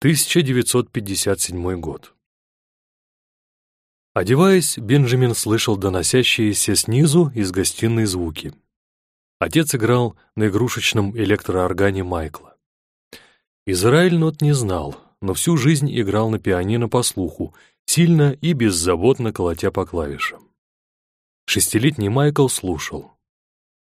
1957 год. Одеваясь, Бенджамин слышал доносящиеся снизу из гостиной звуки. Отец играл на игрушечном электрооргане Майкла. Израиль нот не знал, но всю жизнь играл на пианино по слуху, сильно и беззаботно колотя по клавишам. Шестилетний Майкл слушал.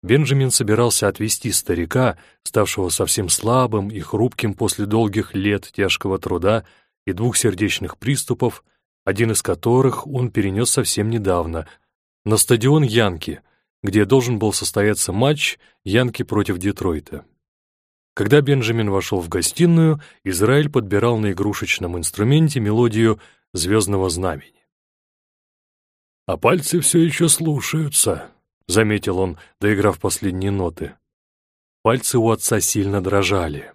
Бенджамин собирался отвезти старика, ставшего совсем слабым и хрупким после долгих лет тяжкого труда и двух сердечных приступов, один из которых он перенес совсем недавно, на стадион Янки, где должен был состояться матч Янки против Детройта. Когда Бенджамин вошел в гостиную, Израиль подбирал на игрушечном инструменте мелодию «Звездного знамени». «А пальцы все еще слушаются», — заметил он, доиграв последние ноты. Пальцы у отца сильно дрожали.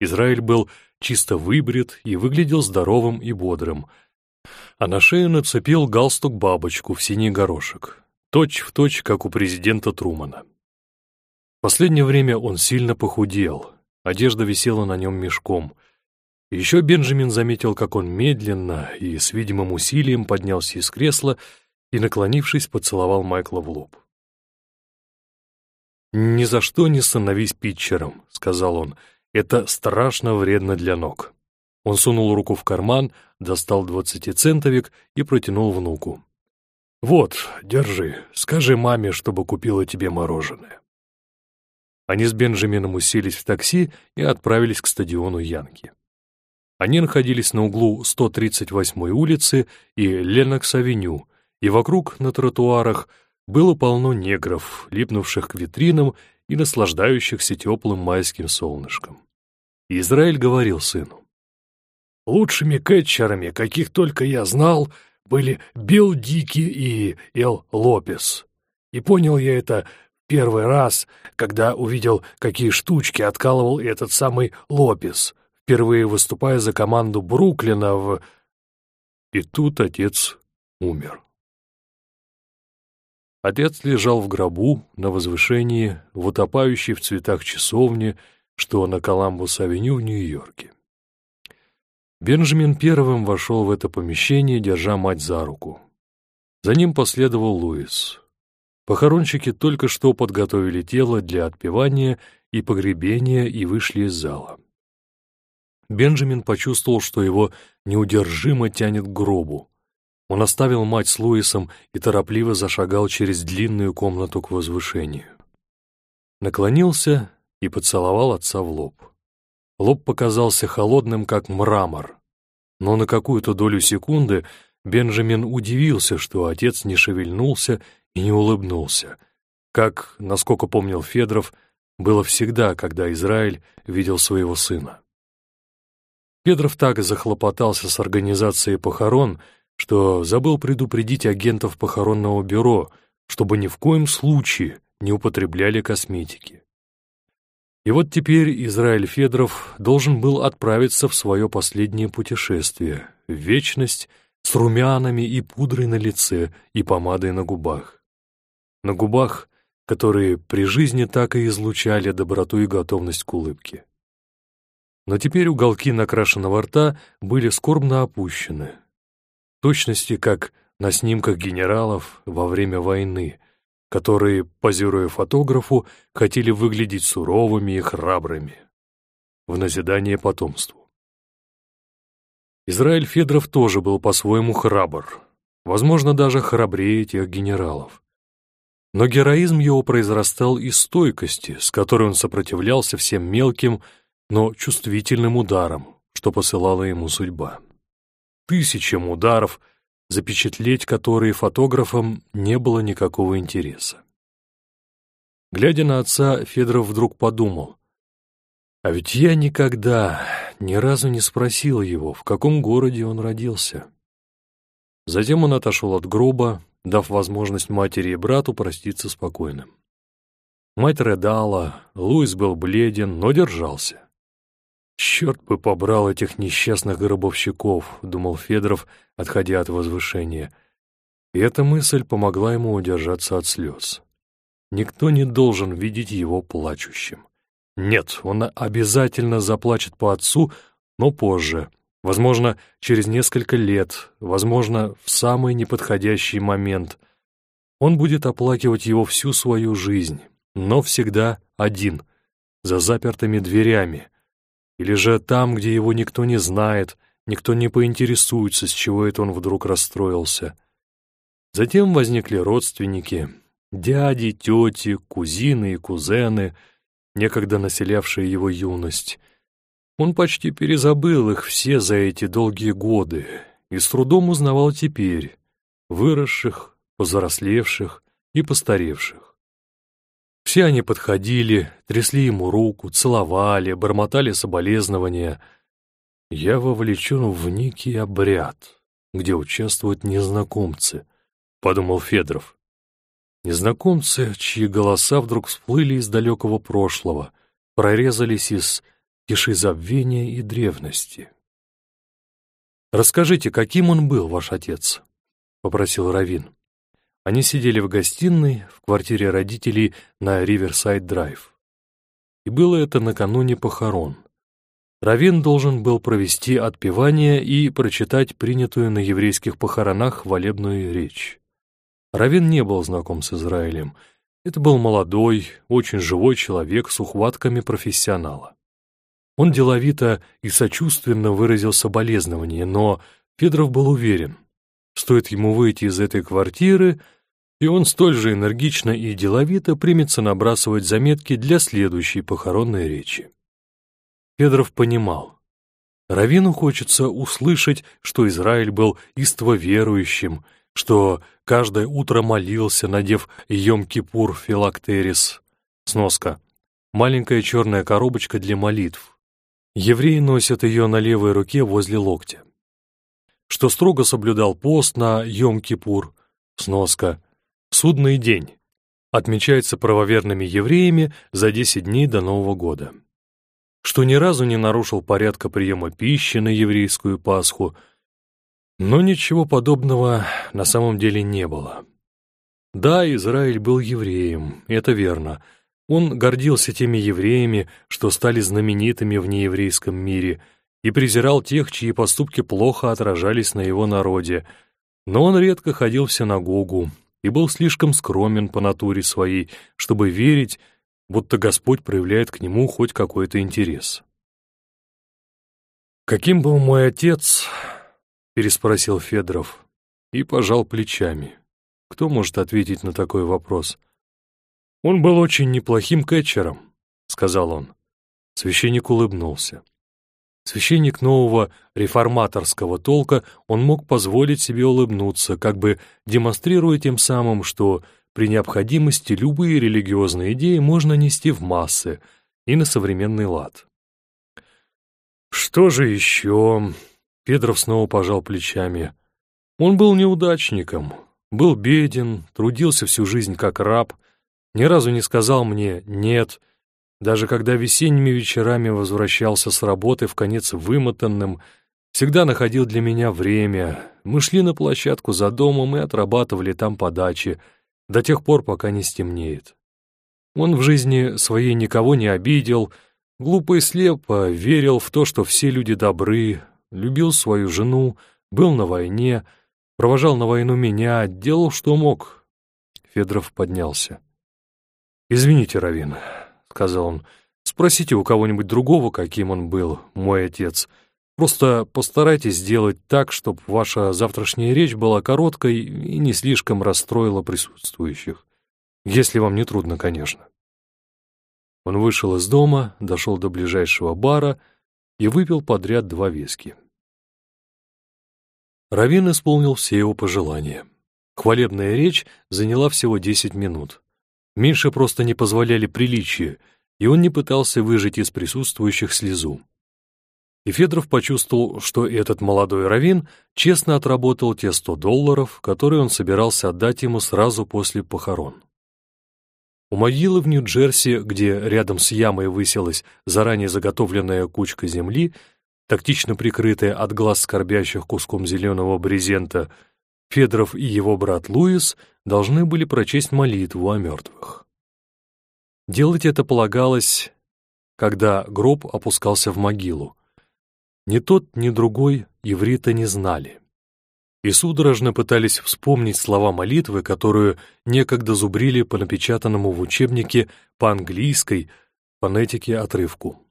Израиль был чисто выбрит и выглядел здоровым и бодрым, а на шею нацепил галстук-бабочку в синий горошек, точь в точь, как у президента Трумана. В последнее время он сильно похудел, одежда висела на нем мешком. Еще Бенджамин заметил, как он медленно и с видимым усилием поднялся из кресла и, наклонившись, поцеловал Майкла в лоб. «Ни за что не становись питчером», — сказал он. «Это страшно вредно для ног». Он сунул руку в карман, достал двадцатицентовик и протянул внуку. «Вот, держи, скажи маме, чтобы купила тебе мороженое». Они с Бенджамином уселись в такси и отправились к стадиону Янки. Они находились на углу 138-й улицы и Ленокс-авеню, и вокруг, на тротуарах, было полно негров, липнувших к витринам и наслаждающихся теплым майским солнышком. Израиль говорил сыну. «Лучшими кетчерами, каких только я знал, были Билл Дики и Эл Лопес. И понял я это первый раз, когда увидел, какие штучки откалывал этот самый Лопес, впервые выступая за команду Бруклина в... И тут отец умер. Отец лежал в гробу на возвышении, в утопающей в цветах часовне, что на Коламбус-авеню в Нью-Йорке. Бенджамин первым вошел в это помещение, держа мать за руку. За ним последовал Луис. Похоронщики только что подготовили тело для отпевания и погребения и вышли из зала. Бенджамин почувствовал, что его неудержимо тянет к гробу. Он оставил мать с Луисом и торопливо зашагал через длинную комнату к возвышению. Наклонился и поцеловал отца в лоб. Лоб показался холодным, как мрамор. Но на какую-то долю секунды Бенджамин удивился, что отец не шевельнулся и не улыбнулся, как, насколько помнил Федоров, было всегда, когда Израиль видел своего сына. Федоров так захлопотался с организацией похорон, что забыл предупредить агентов похоронного бюро, чтобы ни в коем случае не употребляли косметики. И вот теперь Израиль Федоров должен был отправиться в свое последнее путешествие, в вечность, с румянами и пудрой на лице и помадой на губах. На губах, которые при жизни так и излучали доброту и готовность к улыбке. Но теперь уголки накрашенного рта были скорбно опущены, точности как на снимках генералов во время войны, которые, позируя фотографу, хотели выглядеть суровыми и храбрыми, в назидание потомству. Израиль Федоров тоже был по-своему храбр, возможно, даже храбрее тех генералов. Но героизм его произрастал из стойкости, с которой он сопротивлялся всем мелким, но чувствительным ударам, что посылала ему судьба тысячам ударов, запечатлеть которые фотографам не было никакого интереса. Глядя на отца, Федоров вдруг подумал, а ведь я никогда, ни разу не спросил его, в каком городе он родился. Затем он отошел от гроба, дав возможность матери и брату проститься спокойным. Мать рыдала, Луис был бледен, но держался. «Черт бы побрал этих несчастных гробовщиков», — думал Федоров, отходя от возвышения. И эта мысль помогла ему удержаться от слез. Никто не должен видеть его плачущим. Нет, он обязательно заплачет по отцу, но позже, возможно, через несколько лет, возможно, в самый неподходящий момент. Он будет оплакивать его всю свою жизнь, но всегда один, за запертыми дверями, или же там, где его никто не знает, никто не поинтересуется, с чего это он вдруг расстроился. Затем возникли родственники, дяди, тети, кузины и кузены, некогда населявшие его юность. Он почти перезабыл их все за эти долгие годы и с трудом узнавал теперь, выросших, повзрослевших и постаревших. Все они подходили, трясли ему руку, целовали, бормотали соболезнования. Я вовлечен в некий обряд, где участвуют незнакомцы, — подумал Федоров. Незнакомцы, чьи голоса вдруг всплыли из далекого прошлого, прорезались из тиши забвения и древности. «Расскажите, каким он был, ваш отец?» — попросил Равин. Они сидели в гостиной в квартире родителей на Риверсайд-драйв. И было это накануне похорон. Равин должен был провести отпевание и прочитать принятую на еврейских похоронах хвалебную речь. Равин не был знаком с Израилем. Это был молодой, очень живой человек с ухватками профессионала. Он деловито и сочувственно выразил соболезнование, но Федоров был уверен, стоит ему выйти из этой квартиры — и он столь же энергично и деловито примется набрасывать заметки для следующей похоронной речи. Федоров понимал. Равину хочется услышать, что Израиль был иствоверующим, что каждое утро молился, надев Йом-Кипур филактерис. Сноска. Маленькая черная коробочка для молитв. Евреи носят ее на левой руке возле локтя. Что строго соблюдал пост на Йом-Кипур. Сноска. Судный день. Отмечается правоверными евреями за 10 дней до Нового года. Что ни разу не нарушил порядка приема пищи на еврейскую Пасху, но ничего подобного на самом деле не было. Да, Израиль был евреем, это верно. Он гордился теми евреями, что стали знаменитыми в нееврейском мире, и презирал тех, чьи поступки плохо отражались на его народе, но он редко ходил в синагогу, и был слишком скромен по натуре своей, чтобы верить, будто Господь проявляет к нему хоть какой-то интерес. «Каким был мой отец?» — переспросил Федоров и пожал плечами. Кто может ответить на такой вопрос? «Он был очень неплохим кетчером», — сказал он. Священник улыбнулся. Священник нового реформаторского толка, он мог позволить себе улыбнуться, как бы демонстрируя тем самым, что при необходимости любые религиозные идеи можно нести в массы и на современный лад. «Что же еще?» — Петров снова пожал плечами. «Он был неудачником, был беден, трудился всю жизнь как раб, ни разу не сказал мне «нет», даже когда весенними вечерами возвращался с работы в конец вымотанным, всегда находил для меня время. Мы шли на площадку за домом и отрабатывали там подачи, до тех пор, пока не стемнеет. Он в жизни своей никого не обидел, глупо и слепо верил в то, что все люди добры, любил свою жену, был на войне, провожал на войну меня, делал, что мог. Федоров поднялся. «Извините, Равин, сказал он. «Спросите у кого-нибудь другого, каким он был, мой отец. Просто постарайтесь сделать так, чтобы ваша завтрашняя речь была короткой и не слишком расстроила присутствующих. Если вам не трудно, конечно». Он вышел из дома, дошел до ближайшего бара и выпил подряд два виски. Равин исполнил все его пожелания. Хвалебная речь заняла всего десять минут. Меньше просто не позволяли приличия, и он не пытался выжать из присутствующих слезу. И Федоров почувствовал, что этот молодой раввин честно отработал те сто долларов, которые он собирался отдать ему сразу после похорон. У могилы в Нью-Джерси, где рядом с ямой высилась заранее заготовленная кучка земли, тактично прикрытая от глаз скорбящих куском зеленого брезента, Федоров и его брат Луис должны были прочесть молитву о мертвых. Делать это полагалось, когда гроб опускался в могилу. Ни тот, ни другой иврита не знали. И судорожно пытались вспомнить слова молитвы, которую некогда зубрили по напечатанному в учебнике по английской фонетике отрывку.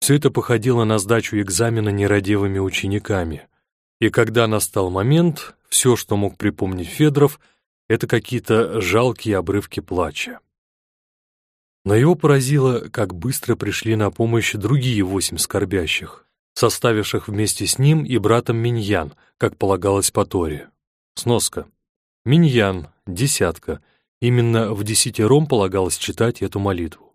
Все это походило на сдачу экзамена нерадивыми учениками. И когда настал момент, все, что мог припомнить Федоров, это какие-то жалкие обрывки плача. Но его поразило, как быстро пришли на помощь другие восемь скорбящих, составивших вместе с ним и братом Миньян, как полагалось по Торе. Сноска. Миньян, десятка. Именно в десятером полагалось читать эту молитву.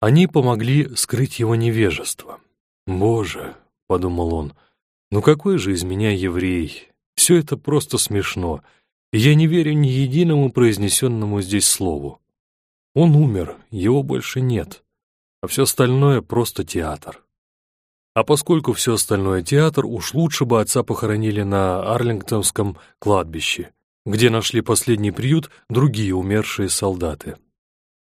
Они помогли скрыть его невежество. «Боже», — подумал он, — «ну какой же из меня еврей? Все это просто смешно, я не верю ни единому произнесенному здесь слову. Он умер, его больше нет, а все остальное — просто театр». А поскольку все остальное театр, уж лучше бы отца похоронили на Арлингтонском кладбище, где нашли последний приют другие умершие солдаты.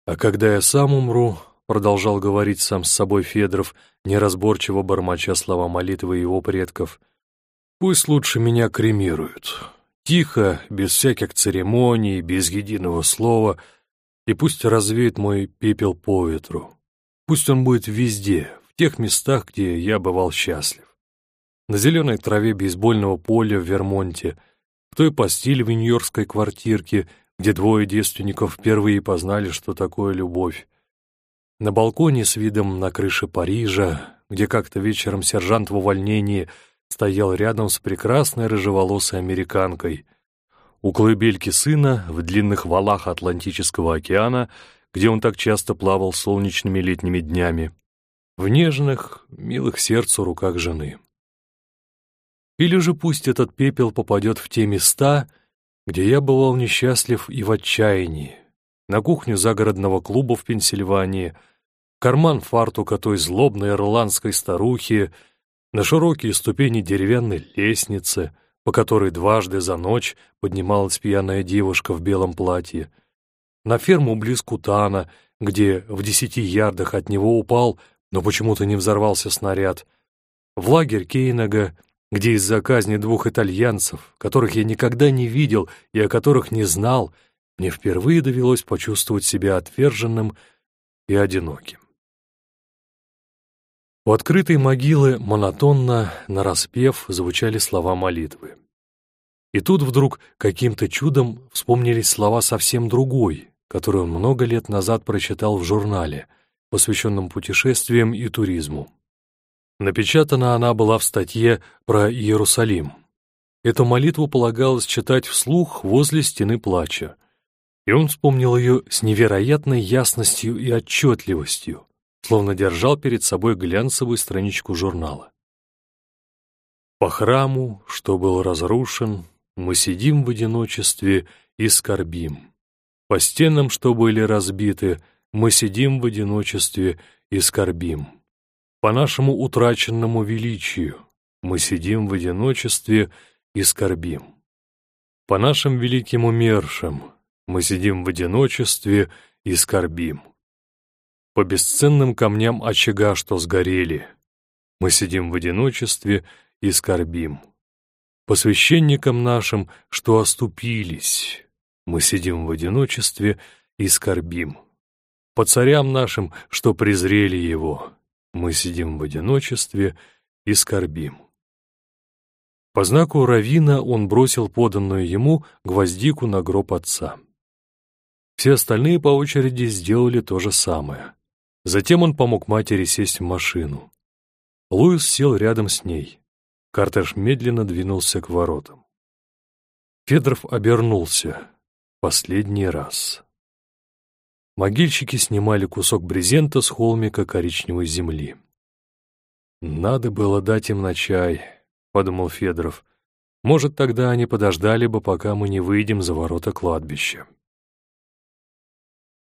А когда я сам умру, продолжал говорить сам с собой Федоров, неразборчиво бормоча слова молитвы его предков. «Пусть лучше меня кремируют. Тихо, без всяких церемоний, без единого слова, и пусть развеет мой пепел по ветру. Пусть он будет везде, в тех местах, где я бывал счастлив. На зеленой траве бейсбольного поля в Вермонте, в той постели в нью-йоркской квартирке, где двое девственников впервые познали, что такое любовь, на балконе с видом на крыше Парижа, где как-то вечером сержант в увольнении стоял рядом с прекрасной рыжеволосой американкой. У колыбельки сына в длинных валах Атлантического океана, где он так часто плавал солнечными летними днями. В нежных, милых сердцу руках жены. Или же пусть этот пепел попадет в те места, где я бывал несчастлив и в отчаянии, на кухню загородного клуба в Пенсильвании, карман фартука той злобной ирландской старухи, на широкие ступени деревянной лестницы, по которой дважды за ночь поднималась пьяная девушка в белом платье, на ферму близ Кутана, где в десяти ярдах от него упал, но почему-то не взорвался снаряд, в лагерь Кейнага, где из-за казни двух итальянцев, которых я никогда не видел и о которых не знал, мне впервые довелось почувствовать себя отверженным и одиноким. У открытой могилы монотонно, нараспев, звучали слова молитвы. И тут вдруг каким-то чудом вспомнились слова совсем другой, которую он много лет назад прочитал в журнале, посвященном путешествиям и туризму. Напечатана она была в статье про Иерусалим. Эту молитву полагалось читать вслух возле стены плача, и он вспомнил ее с невероятной ясностью и отчетливостью, словно держал перед собой глянцевую страничку журнала. По храму, что был разрушен, мы сидим в одиночестве и скорбим. По стенам, что были разбиты, мы сидим в одиночестве и скорбим. По нашему утраченному величию мы сидим в одиночестве и скорбим. По нашим великим умершим мы сидим в одиночестве и скорбим. По бесценным камням очага, что сгорели, мы сидим в одиночестве и скорбим. По священникам нашим, что оступились, мы сидим в одиночестве и скорбим. По царям нашим, что презрели его, мы сидим в одиночестве и скорбим. По знаку Равина он бросил поданную ему гвоздику на гроб отца. Все остальные по очереди сделали то же самое. Затем он помог матери сесть в машину. Луис сел рядом с ней. Картеш медленно двинулся к воротам. Федоров обернулся. Последний раз. Могильщики снимали кусок брезента с холмика коричневой земли. «Надо было дать им на чай», — подумал Федоров. «Может, тогда они подождали бы, пока мы не выйдем за ворота кладбища».